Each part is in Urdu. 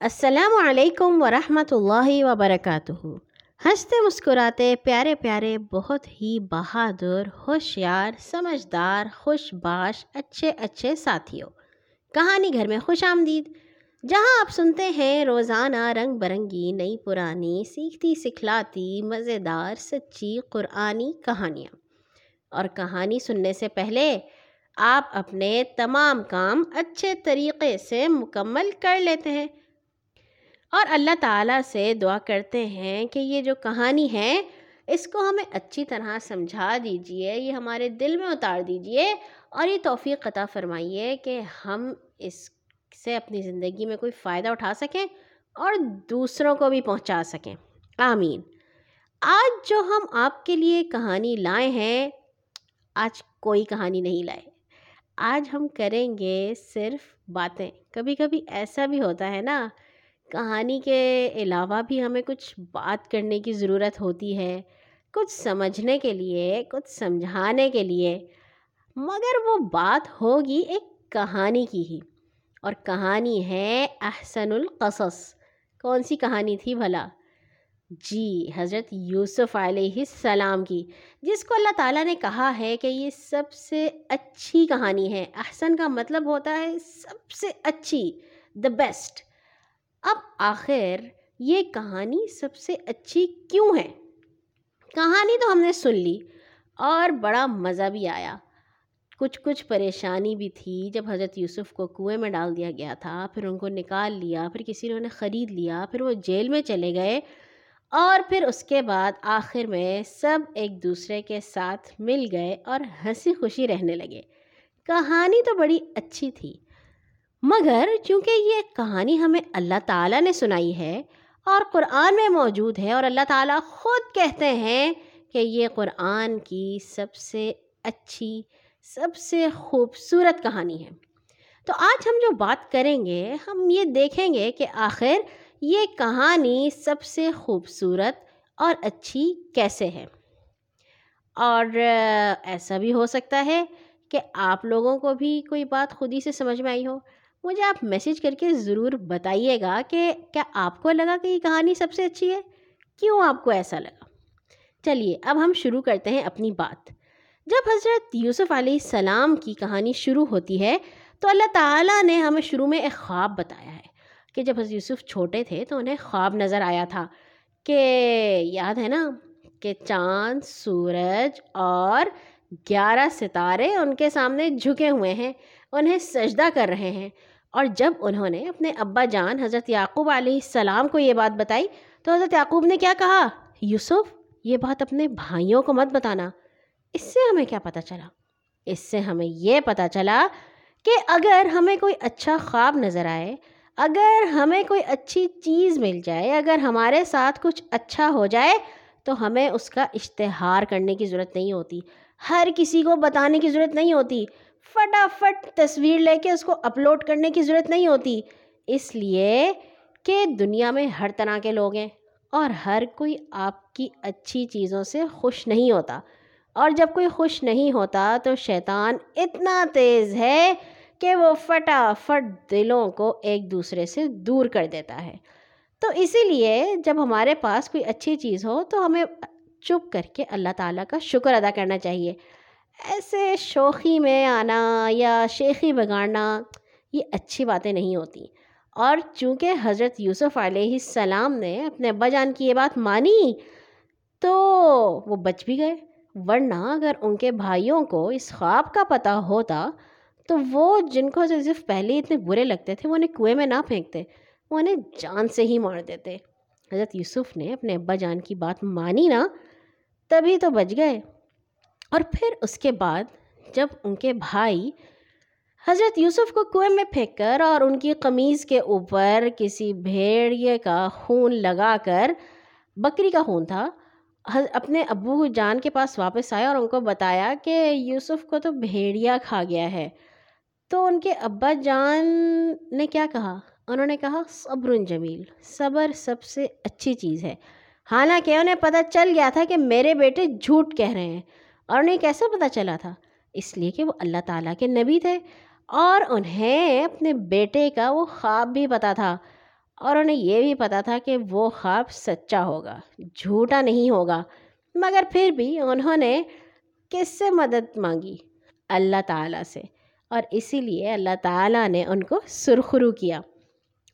السلام علیکم ورحمۃ اللہ وبرکاتہ۔ ہنستے مسکراتے پیارے پیارے، بہت ہی بہادر، ہوشیار، سمجھدار خوش باش اچھے اچھے ساتھیوں۔ کہانی گھر میں خوش آمدید۔ جہاں آپ سنتے ہیں، روزانہ رنگ برنگی، نئی پرانی، سیکھتی سکھلاتی، مزیدار، سچی قرآنی کہانیاں۔ اور کہانی سننے سے پہلے، آپ اپنے تمام کام اچھے طریقے سے مکمل کر لیتے ہیں۔ اور اللہ تعالیٰ سے دعا کرتے ہیں کہ یہ جو کہانی ہے، اس کو ہمیں اچھی طرح سمجھا دیجیے، یہ ہمارے دل میں اتار دیجیے اور یہ توفیق قطع فرمائیے کہ ہم اس سے اپنی زندگی میں کوئی فائدہ اٹھا سکیں اور دوسروں کو بھی پہنچا سکیں۔ آمین۔ آج جو ہم آپ کے لیے کہانی لائے ہیں، آج کوئی کہانی نہیں لائے۔ آج ہم کریں گے صرف باتیں۔ کبھی کبھی ایسا بھی ہوتا ہے نا کہانی کے علاوہ بھی ہمیں کچھ بات کرنے کی ضرورت ہوتی ہے، کچھ سمجھنے کے لیے، کچھ سمجھانے کے لیے۔ مگر وہ بات ہوگی ایک کہانی کی ہی۔ اور کہانی ہے احسن القصص۔ کون سی کہانی تھی بھلا؟ جی حضرت یوسف علیہ السلام کی، جس کو اللہ تعالیٰ نے کہا ہے کہ یہ سب سے اچھی کہانی ہے۔ احسن کا مطلب ہوتا ہے سب سے اچھی دا بیسٹ اب آخر یہ کہانی سب سے اچھی کیوں ہے؟ کہانی تو ہم نے سن لی اور بڑا مزہ بھی آیا۔ کچھ کچھ پریشانی بھی تھی جب حضرت یوسف کو کنویں میں ڈال دیا گیا تھا، پھر ان کو نکال لیا، پھر کسی نے انہیں خرید لیا، پھر وہ جیل میں چلے گئے اور پھر اس کے بعد آخر میں سب ایک دوسرے کے ساتھ مل گئے اور ہنسی خوشی رہنے لگے۔ کہانی تو بڑی اچھی تھی مگر چونکہ یہ کہانی ہمیں اللہ تعالیٰ نے سنائی ہے اور قرآن میں موجود ہے اور اللہ تعالیٰ خود کہتے ہیں کہ یہ قرآن کی سب سے اچھی، سب سے خوبصورت کہانی ہے۔ تو آج ہم جو بات کریں گے، ہم یہ دیکھیں گے کہ آخر یہ کہانی سب سے خوبصورت اور اچھی کیسے ہے۔ اور ایسا بھی ہو سکتا ہے کہ آپ لوگوں کو بھی کوئی بات خود ہی سے سمجھ میں آئی ہو۔ مجھے آپ میسیج کر کے ضرور بتائیے گا کہ کیا آپ کو لگا کہ یہ کہانی سب سے اچھی ہے؟ کیوں آپ کو ایسا لگا؟ چلیے، اب ہم شروع کرتے ہیں اپنی بات۔ جب حضرت یوسف علیہ السلام کی کہانی شروع ہوتی ہے، تو اللہ تعالیٰ نے ہمیں شروع میں ایک خواب بتایا ہے کہ جب حضرت یوسف چھوٹے تھے، تو انہیں خواب نظر آیا تھا کہ یاد ہے نا؟ کہ چاند، سورج اور گیارہ ستارے ان کے سامنے جھکے ہوئے ہیں، انہیں سجدہ کر رہے ہیں۔ اور جب انہوں نے اپنے ابا جان حضرت یعقوب علیہ السلام کو یہ بات بتائی تو حضرت یعقوب نے کیا کہا؟ یوسف، یہ بات اپنے بھائیوں کو مت بتانا۔ اس سے ہمیں کیا پتہ چلا؟ اس سے ہمیں یہ پتہ چلا کہ اگر ہمیں کوئی اچھا خواب نظر آئے، اگر ہمیں کوئی اچھی چیز مل جائے، اگر ہمارے ساتھ کچھ اچھا ہو جائے، تو ہمیں اس کا اشتہار کرنے کی ضرورت نہیں ہوتی۔ ہر کسی کو بتانے کی ضرورت نہیں ہوتی۔ فٹافٹ تصویر لے کے اس کو اپلوڈ کرنے کی ضرورت نہیں ہوتی۔ اس لیے کہ دنیا میں ہر طرح کے لوگ ہیں اور ہر کوئی آپ کی اچھی چیزوں سے خوش نہیں ہوتا۔ اور جب کوئی خوش نہیں ہوتا تو شیطان اتنا تیز ہے کہ وہ فٹافٹ دلوں کو ایک دوسرے سے دور کر دیتا ہے۔ تو اسی لیے جب ہمارے پاس کوئی اچھی چیز ہو تو ہمیں چپ کر کے اللہ تعالیٰ کا شکر ادا کرنا چاہیے۔ ایسے شوخی میں آنا یا شیخی بگاڑنا، یہ اچھی باتیں نہیں ہوتی۔ اور چونکہ حضرت یوسف علیہ السلام نے اپنے ابا جان کی یہ بات مانی، تو وہ بچ بھی گئے۔ ورنہ اگر ان کے بھائیوں کو اس خواب کا پتہ ہوتا، تو وہ جن کو صرف پہلے اتنے برے لگتے تھے، وہ انہیں کنویں میں نہ پھینکتے، وہ انہیں جان سے ہی مار دیتے۔ حضرت یوسف نے اپنے ابا جان کی بات مانی نا، تبھی تو بچ گئے۔ اور پھر اس کے بعد جب ان کے بھائی حضرت یوسف کو کنویں میں پھینک کر اور ان کی قمیض کے اوپر کسی بھیڑیے کا خون لگا کر، بکری کا خون تھا اپنے ابو جان کے پاس واپس آیا اور ان کو بتایا کہ یوسف کو تو بھیڑیا کھا گیا ہے۔ تو ان کے ابا جان نے کیا کہا؟ انہوں نے کہا، صبر جمیل، صبر سب سے اچھی چیز ہے۔ حالانکہ انہیں پتہ چل گیا تھا کہ میرے بیٹے جھوٹ کہہ رہے ہیں۔ اور انہیں کیسے پتہ چلا تھا؟ اس لیے کہ وہ اللہ تعالیٰ کے نبی تھے اور انہیں اپنے بیٹے کا وہ خواب بھی پتہ تھا اور انہیں یہ بھی پتہ تھا کہ وہ خواب سچا ہوگا، جھوٹا نہیں ہوگا۔ مگر پھر بھی انہوں نے کس سے مدد مانگی؟ اللہ تعالیٰ سے۔ اور اسی لیے اللہ تعالیٰ نے ان کو سرخرو کیا۔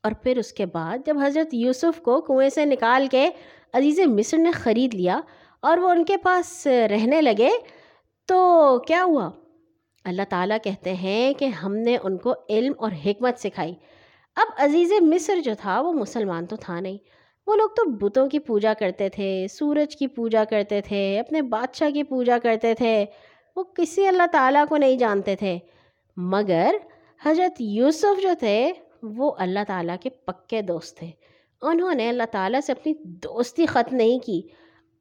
اور پھر اس کے بعد جب حضرت یوسف کو کنویں سے نکال کے عزیز مصر نے خرید لیا اور وہ ان کے پاس رہنے لگے، تو کیا ہوا؟ اللہ تعالیٰ کہتے ہیں کہ ہم نے ان کو علم اور حکمت سکھائی۔ اب عزیز مصر جو تھا، وہ مسلمان تو تھا نہیں۔ وہ لوگ تو بتوں کی پوجا کرتے تھے، سورج کی پوجا کرتے تھے، اپنے بادشاہ کی پوجا کرتے تھے۔ وہ کسی اللہ تعالیٰ کو نہیں جانتے تھے۔ مگر حضرت یوسف جو تھے، وہ اللہ تعالیٰ کے پکے دوست تھے۔ انہوں نے اللہ تعالیٰ سے اپنی دوستی ختم نہیں کی۔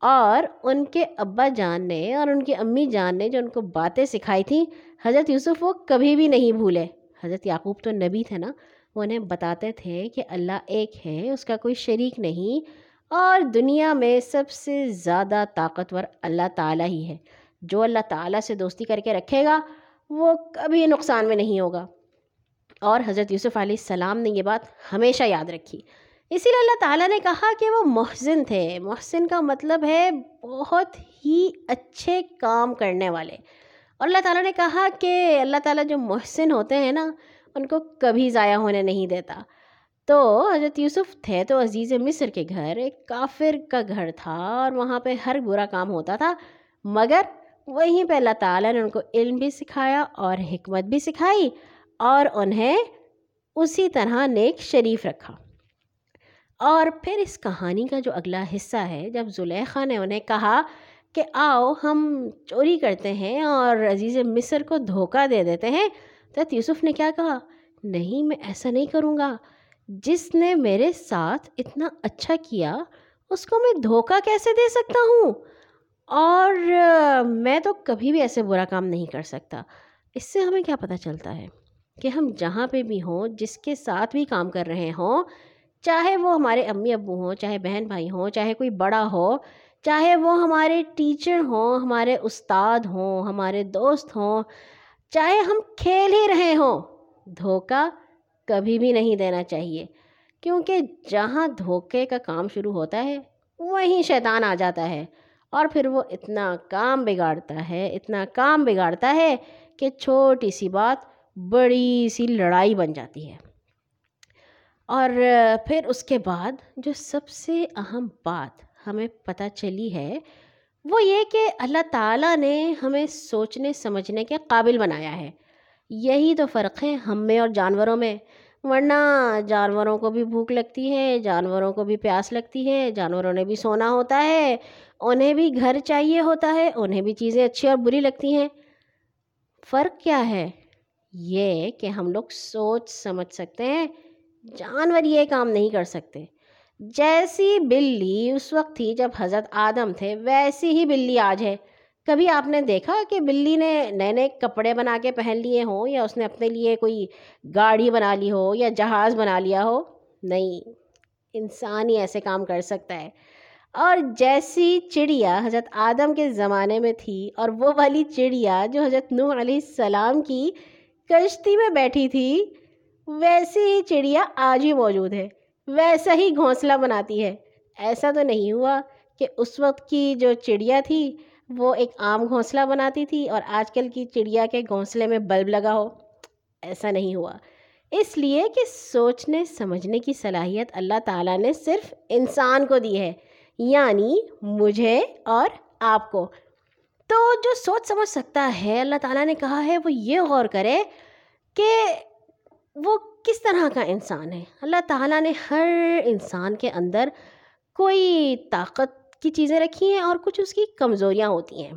اور ان کے ابا جان نے اور ان کی امی جان نے جو ان کو باتیں سکھائی تھیں، حضرت یوسف وہ کبھی بھی نہیں بھولے۔ حضرت یعقوب تو نبی تھے نا، وہ انہیں بتاتے تھے کہ اللہ ایک ہے، اس کا کوئی شریک نہیں۔ اور دنیا میں سب سے زیادہ طاقتور اللہ تعالیٰ ہی ہے۔ جو اللہ تعالیٰ سے دوستی کر کے رکھے گا، وہ کبھی نقصان میں نہیں ہوگا۔ اور حضرت یوسف علیہ السلام نے یہ بات ہمیشہ یاد رکھی۔ اسی لیے اللہ تعالیٰ نے کہا کہ وہ محسن تھے۔ محسن کا مطلب ہے بہت ہی اچھے کام کرنے والے۔ اور اللہ تعالیٰ نے کہا کہ اللہ تعالیٰ جو محسن ہوتے ہیں نا، ان کو کبھی ضائع ہونے نہیں دیتا۔ تو حضرت یوسف تھے تو عزیز مصر کے گھر، ایک کافر کا گھر تھا اور وہاں پہ ہر برا کام ہوتا تھا۔ مگر وہیں پہ اللہ تعالیٰ نے ان کو علم بھی سکھایا اور حکمت بھی سکھائی اور انہیں اسی طرح نیک شریف رکھا۔ اور پھر اس کہانی کا جو اگلا حصہ ہے، جب زلیخا نے انہیں کہا کہ آؤ ہم چوری کرتے ہیں اور عزیز مصر کو دھوکہ دے دیتے ہیں تو یوسف نے کیا کہا؟ نہیں، میں ایسا نہیں کروں گا۔ جس نے میرے ساتھ اتنا اچھا کیا، اس کو میں دھوکہ کیسے دے سکتا ہوں؟ اور میں تو کبھی بھی ایسے برا کام نہیں کر سکتا۔ اس سے ہمیں کیا پتہ چلتا ہے کہ ہم جہاں پہ بھی ہوں، جس کے ساتھ بھی کام کر رہے ہوں چاہے وہ ہمارے امی ابو ہوں، چاہے بہن بھائی ہوں، چاہے کوئی بڑا ہو، چاہے وہ ہمارے ٹیچر ہوں، ہمارے استاد ہوں، ہمارے دوست ہوں، چاہے ہم کھیل ہی رہے ہوں، دھوکہ کبھی بھی نہیں دینا چاہیے۔ کیونکہ جہاں دھوکے کا کام شروع ہوتا ہے، وہیں شیطان آ جاتا ہے۔ اور پھر وہ اتنا کام بگاڑتا ہے، اتنا کام بگاڑتا ہے کہ چھوٹی سی بات بڑی سی لڑائی بن جاتی ہے۔ اور پھر اس کے بعد جو سب سے اہم بات ہمیں پتہ چلی ہے، وہ یہ کہ اللہ تعالیٰ نے ہمیں سوچنے، سمجھنے کے قابل بنایا ہے۔ یہی تو فرق ہے ہم میں اور جانوروں میں۔ ورنہ جانوروں کو بھی بھوک لگتی ہے، جانوروں کو بھی پیاس لگتی ہے، جانوروں نے بھی سونا ہوتا ہے، انہیں بھی گھر چاہیے ہوتا ہے، انہیں بھی چیزیں اچھی اور بری لگتی ہیں۔ فرق کیا ہے؟ یہ کہ ہم لوگ سوچ، سمجھ سکتے ہیں جانور یہ کام نہیں کر سکتے۔ جیسی بلی اس وقت تھی جب حضرت آدم تھے، ویسی ہی بلی آج ہے۔ کبھی آپ نے دیکھا کہ بلی نے نئے نئے کپڑے بنا کے پہن لیے ہوں یا اس نے اپنے لیے کوئی گاڑی بنا لی ہو یا جہاز بنا لیا ہو؟ نہیں، انسان ہی ایسے کام کر سکتا ہے۔ اور جیسی چڑیا حضرت آدم کے زمانے میں تھی اور وہ والی چڑیا جو حضرت نوح علیہ السلام کی کشتی میں بیٹھی تھی ویسی ہی چڑیا آج ہی موجود ہے، ویسا ہی گھونسلہ بناتی ہے۔ ایسا تو نہیں ہوا کہ اس وقت کی جو چڑیا تھی، وہ ایک عام گھونسلہ بناتی تھی اور آج کل کی چڑیا کے گھونسلے میں بلب لگا ہو۔ ایسا نہیں ہوا۔ اس لیے کہ سوچنے، سمجھنے کی صلاحیت اللہ تعالیٰ نے صرف انسان کو دی ہے یعنی مجھے اور آپ کو۔ تو جو سوچ سمجھ سکتا ہے، اللہ تعالیٰ نے کہا ہے، وہ یہ غور کرے کہ وہ کس طرح کا انسان ہے؟ اللہ تعالیٰ نے ہر انسان کے اندر کوئی طاقت کی چیزیں رکھی ہیں اور کچھ اس کی کمزوریاں ہوتی ہیں۔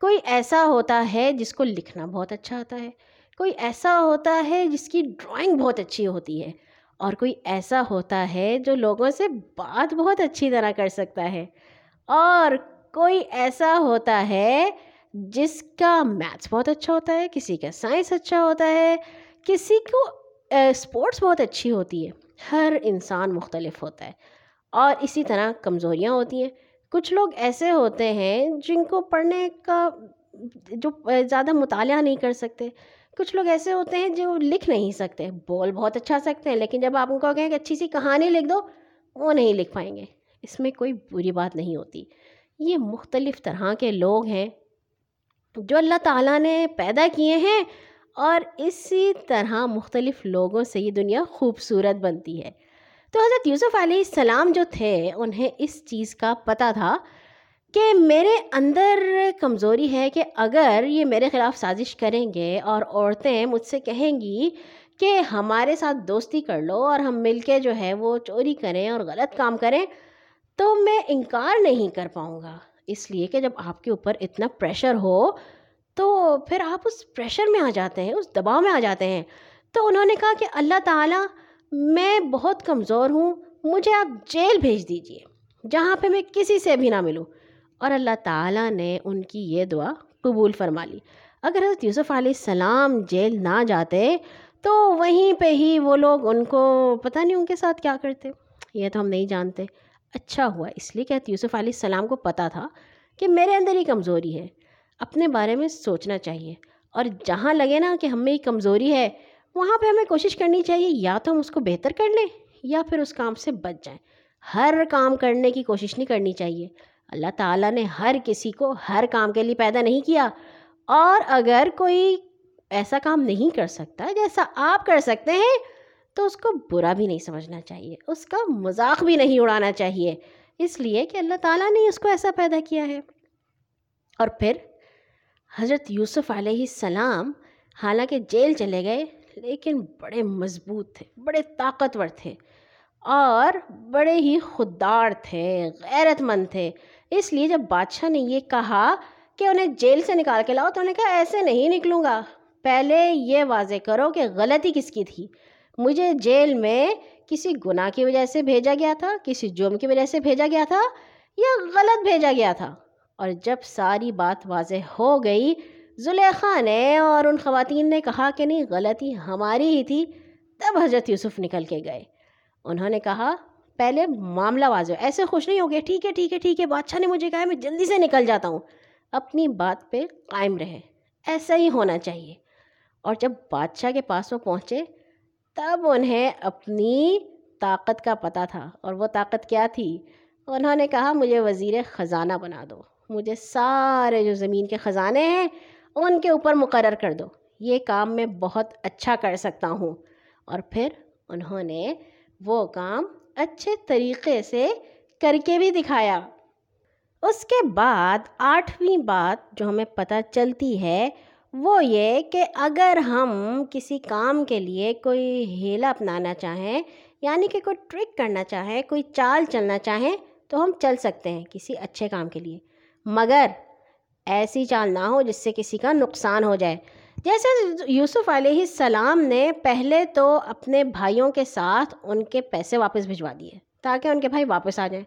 کوئی ایسا ہوتا ہے جس کو لکھنا بہت اچھا آتا ہے۔ کوئی ایسا ہوتا ہے جس کی ڈرائنگ بہت اچھی ہوتی ہے۔ اور کوئی ایسا ہوتا ہے جو لوگوں سے بات بہت اچھی طرح کر سکتا ہے۔ اور کوئی ایسا ہوتا ہے جس کا میتھس بہت اچھا ہوتا ہے، کسی کا سائنس اچھا ہوتا ہے، کسی کو اسپورٹس بہت اچھی ہوتی ہے ہر انسان مختلف ہوتا ہے اور اسی طرح کمزوریاں ہوتی ہیں۔ کچھ لوگ ایسے ہوتے ہیں جن کو پڑھنے کا جو زیادہ مطالعہ نہیں کر سکتے۔ کچھ لوگ ایسے ہوتے ہیں جو لکھ نہیں سکتے۔ بول بہت اچھا سکتے ہیں، لیکن جب آپ ان کو کہیں کہ اچھی سی کہانی لکھ دو، وہ نہیں لکھ پائیں گے۔ اس میں کوئی بری بات نہیں ہوتی۔ یہ مختلف طرح کے لوگ ہیں جو اللہ تعالیٰ نے پیدا کیے ہیں۔ اور اسی طرح مختلف لوگوں سے یہ دنیا خوبصورت بنتی ہے۔ تو حضرت یوسف علیہ السلام جو تھے، انہیں اس چیز کا پتہ تھا کہ میرے اندر کمزوری ہے کہ اگر یہ میرے خلاف سازش کریں گے اور عورتیں مجھ سے کہیں گی کہ ہمارے ساتھ دوستی کر لو اور ہم مل کے جو ہے وہ چوری کریں اور غلط کام کریں، تو میں انکار نہیں کر پاؤں گا۔ اس لیے کہ جب آپ کے اوپر اتنا پریشر ہو تو پھر آپ اس پریشر میں آ جاتے ہیں، اس دباؤ میں آ جاتے ہیں۔ تو انہوں نے کہا کہ اللہ تعالیٰ، میں بہت کمزور ہوں، مجھے آپ جیل بھیج دیجیے، جہاں پہ میں کسی سے بھی نہ ملوں۔ اور اللہ تعالیٰ نے ان کی یہ دعا قبول فرما لی۔ اگر حضرت یوسف علیہ السلام جیل نہ جاتے، تو وہیں پہ ہی وہ لوگ ان کو پتہ نہیں ان کے ساتھ کیا کرتے۔ یہ تو ہم نہیں جانتے۔ اچھا ہوا، اس لیے کہ یوسف علیہ السلام کو پتہ تھا کہ میرے اندر ہی کمزوری ہے۔ اپنے بارے میں سوچنا چاہیے۔ اور جہاں لگے نا کہ ہم میں ہی کمزوری ہے، وہاں پہ ہمیں کوشش کرنی چاہیے یا تو ہم اس کو بہتر کر لیں یا پھر اس کام سے بچ جائیں۔ ہر کام کرنے کی کوشش نہیں کرنی چاہیے۔ اللہ تعالیٰ نے ہر کسی کو ہر کام کے لیے پیدا نہیں کیا۔ اور اگر کوئی ایسا کام نہیں کر سکتا، جیسا آپ کر سکتے ہیں، تو اس کو برا بھی نہیں سمجھنا چاہیے۔ اس کا مذاق بھی نہیں اڑانا چاہیے۔ اس لیے کہ اللہ تعالیٰ نے اس کو ایسا پیدا کیا ہے۔ اور پھر حضرت یوسف علیہ السلام حالانکہ جیل چلے گئے، لیکن بڑے مضبوط تھے، بڑے طاقتور تھے اور بڑے ہی خوددار تھے، غیرت مند تھے۔ اس لیے جب بادشاہ نے یہ کہا کہ انہیں جیل سے نکال کے لاؤ، تو انہیں کہا، ایسے نہیں نکلوں گا۔ پہلے یہ واضح کرو کہ غلطی کس کی تھی۔ مجھے جیل میں کسی گناہ کی وجہ سے بھیجا گیا تھا، کسی جرم کی وجہ سے بھیجا گیا تھا یا غلط بھیجا گیا تھا۔ اور جب ساری بات واضح ہو گئی، زلیخا نے اور ان خواتین نے کہا کہ نہیں، غلطی ہماری ہی تھی۔ تب حضرت یوسف نکل کے گئے۔ انہوں نے کہا، پہلے معاملہ واضح، ایسے خوش نہیں ہو گیا ٹھیک ہے ٹھیک ہے ٹھیک ہے، بادشاہ نے مجھے کہا میں جلدی سے نکل جاتا ہوں۔ اپنی بات پہ قائم رہے۔ ایسا ہی ہونا چاہیے۔ اور جب بادشاہ کے پاس وہ پہنچے، تب انہیں اپنی طاقت کا پتہ تھا۔ اور وہ طاقت کیا تھی؟ انہوں نے کہا، مجھے وزیر خزانہ بنا دو۔ مجھے سارے جو زمین کے خزانے ہیں، ان کے اوپر مقرر کر دو۔ یہ کام میں بہت اچھا کر سکتا ہوں۔ اور پھر انہوں نے وہ کام اچھے طریقے سے کر کے بھی دکھایا۔ اس کے بعد آٹھویں بات جو ہمیں پتہ چلتی ہے، وہ یہ کہ اگر ہم کسی کام کے لیے کوئی ہیلا اپنانا چاہیں یعنی کہ کوئی ٹرک کرنا چاہیں، کوئی چال چلنا چاہیں، تو ہم چل سکتے ہیں کسی اچھے کام کے لیے۔ مگر ایسی چال نہ ہو جس سے کسی کا نقصان ہو جائے۔ جیسے یوسف علیہ السلام نے پہلے تو اپنے بھائیوں کے ساتھ ان کے پیسے واپس بھجوا دیے تاکہ ان کے بھائی واپس آ جائیں۔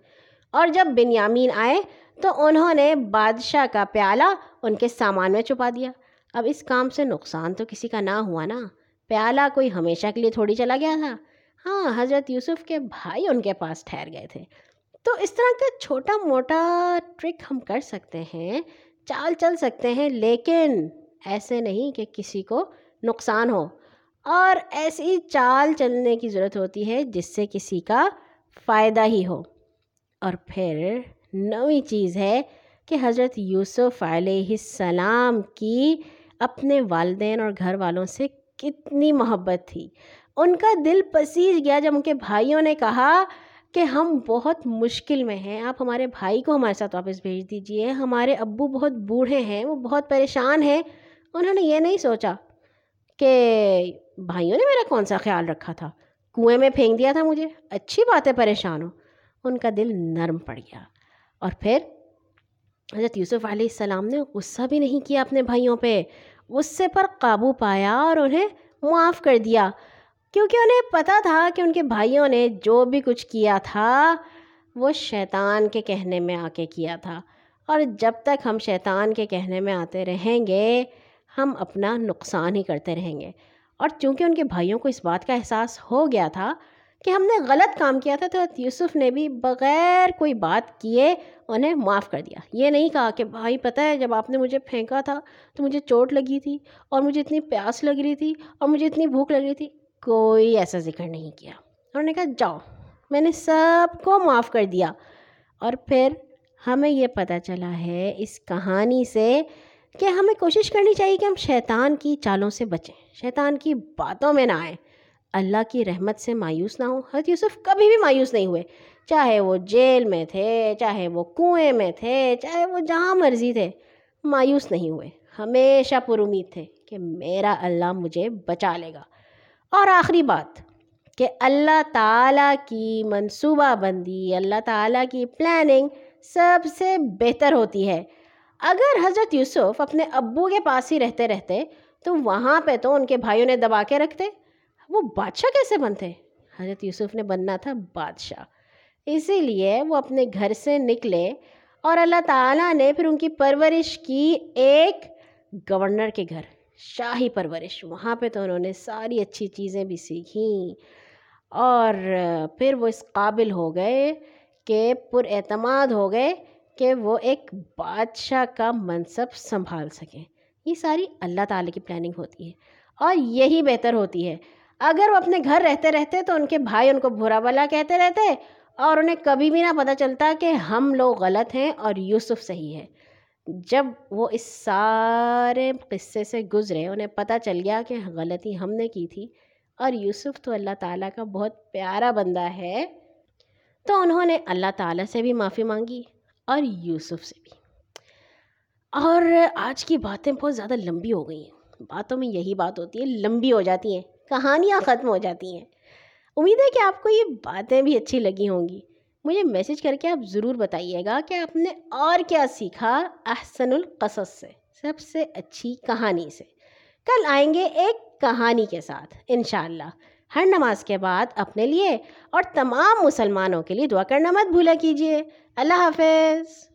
اور جب بنیامین آئے تو انہوں نے بادشاہ کا پیالہ ان کے سامان میں چھپا دیا۔ اب اس کام سے نقصان تو کسی کا نہ ہوا نا۔ پیالہ کوئی ہمیشہ کے لیے تھوڑی چلا گیا تھا۔ ہاں حضرت یوسف کے بھائی ان کے پاس ٹھہر گئے تھے۔ تو اس طرح کا چھوٹا موٹا ٹرک ہم کر سکتے ہیں، چال چل سکتے ہیں، لیکن ایسے نہیں کہ کسی کو نقصان ہو۔ اور ایسی چال چلنے کی ضرورت ہوتی ہے جس سے کسی کا فائدہ ہی ہو۔ اور پھر نویں چیز ہے کہ حضرت یوسف علیہ السلام کی اپنے والدین اور گھر والوں سے کتنی محبت تھی۔ ان کا دل پسیج گیا جب ان کے بھائیوں نے کہا کہ ہم بہت مشکل میں ہیں۔ آپ ہمارے بھائی کو ہمارے ساتھ واپس بھیج دیجیے۔ ہمارے ابو بہت بوڑھے ہیں، وہ بہت پریشان ہیں۔ انہوں نے یہ نہیں سوچا کہ بھائیوں نے میرا کون سا خیال رکھا تھا؟ کنویں میں پھینک دیا تھا مجھے۔ اچھی بات ہے پریشان ہو۔ ان کا دل نرم پڑ گیا۔ اور پھر حضرت یوسف علیہ السلام نے غصہ بھی نہیں کیا اپنے بھائیوں پہ۔ غصے پر قابو پایا اور انہیں معاف کر دیا۔ کیونکہ انہیں پتہ تھا کہ ان کے بھائیوں نے جو بھی کچھ کیا تھا، وہ شیطان کے کہنے میں آ کے کیا تھا۔ اور جب تک ہم شیطان کے کہنے میں آتے رہیں گے، ہم اپنا نقصان ہی کرتے رہیں گے۔ اور چونکہ ان کے بھائیوں کو اس بات کا احساس ہو گیا تھا کہ ہم نے غلط کام کیا تھا، تو یوسف نے بھی بغیر کوئی بات کیے انہیں معاف کر دیا۔ یہ نہیں کہا کہ، بھائی، پتہ ہے، جب آپ نے مجھے پھینکا تھا تو مجھے چوٹ لگی تھی اور مجھے اتنی پیاس لگ رہی تھی اور مجھے اتنی بھوک لگ رہی تھی۔ کوئی ایسا ذکر نہیں کیا۔ انہوں نے کہا، جاؤ۔ میں نے سب کو معاف کر دیا۔ اور پھر ہمیں یہ پتہ چلا ہے اس کہانی سے کہ ہمیں کوشش کرنی چاہیے کہ ہم شیطان کی چالوں سے بچیں۔ شیطان کی باتوں میں نہ آئیں۔ اللہ کی رحمت سے مایوس نہ ہوں۔ حضرت یوسف کبھی بھی مایوس نہیں ہوئے۔ چاہے وہ جیل میں تھے، چاہے وہ کنویں میں تھے، چاہے وہ جہاں مرضی تھے، مایوس نہیں ہوئے۔ ہمیشہ پر امید تھے کہ میرا اللہ مجھے بچا لے گا۔ اور آخری بات کہ اللہ تعالیٰ کی منصوبہ بندی، اللہ تعالیٰ کی پلاننگ سب سے بہتر ہوتی ہے۔ اگر حضرت یوسف اپنے ابو کے پاس ہی رہتے رہتے، تو وہاں پہ تو ان کے بھائیوں نے دبا کے رکھتے۔ وہ بادشاہ کیسے بنتے؟ حضرت یوسف نے بننا تھا بادشاہ۔ اسی لیے وہ اپنے گھر سے نکلے اور اللہ تعالیٰ نے پھر ان کی پرورش کی ایک گورنر کے گھر۔ شاہی پرورش۔ وہاں پہ تو انہوں نے ساری اچھی چیزیں بھی سیکھیں۔ اور پھر وہ اس قابل ہو گئے کہ پر اعتماد ہو گئے کہ وہ ایک بادشاہ کا منصب سنبھال سکیں۔ یہ ساری اللہ تعالیٰ کی پلاننگ ہوتی ہے۔ اور یہی بہتر ہوتی ہے۔ اگر وہ اپنے گھر رہتے رہتے تو ان کے بھائی ان کو برا بلا کہتے رہتے اور انہیں کبھی بھی نہ پتہ چلتا کہ ہم لوگ غلط ہیں اور یوسف صحیح ہے۔ جب وہ اس سارے قصے سے گزرے، انہیں پتہ چل گیا کہ غلطی ہم نے کی تھی اور یوسف تو اللہ تعالیٰ کا بہت پیارا بندہ ہے، تو انہوں نے اللہ تعالیٰ سے بھی معافی مانگی اور یوسف سے بھی۔ اور آج کی باتیں بہت زیادہ لمبی ہو گئی ہیں۔ باتوں میں یہی بات ہوتی ہے، لمبی ہو جاتی ہیں، کہانیاں ختم ہو جاتی ہیں۔ امید ہے کہ آپ کو یہ باتیں بھی اچھی لگی ہوں گی۔ مجھے میسج کر کے آپ ضرور بتائیے گا کہ آپ نے اور کیا سیکھا احسن القصص سے، سب سے اچھی کہانی سے۔ کل آئیں گے ایک کہانی کے ساتھ، انشاءاللہ۔ ہر نماز کے بعد اپنے لیے اور تمام مسلمانوں کے لیے دعا کرنا مت بھولا کیجیے۔ اللہ حافظ۔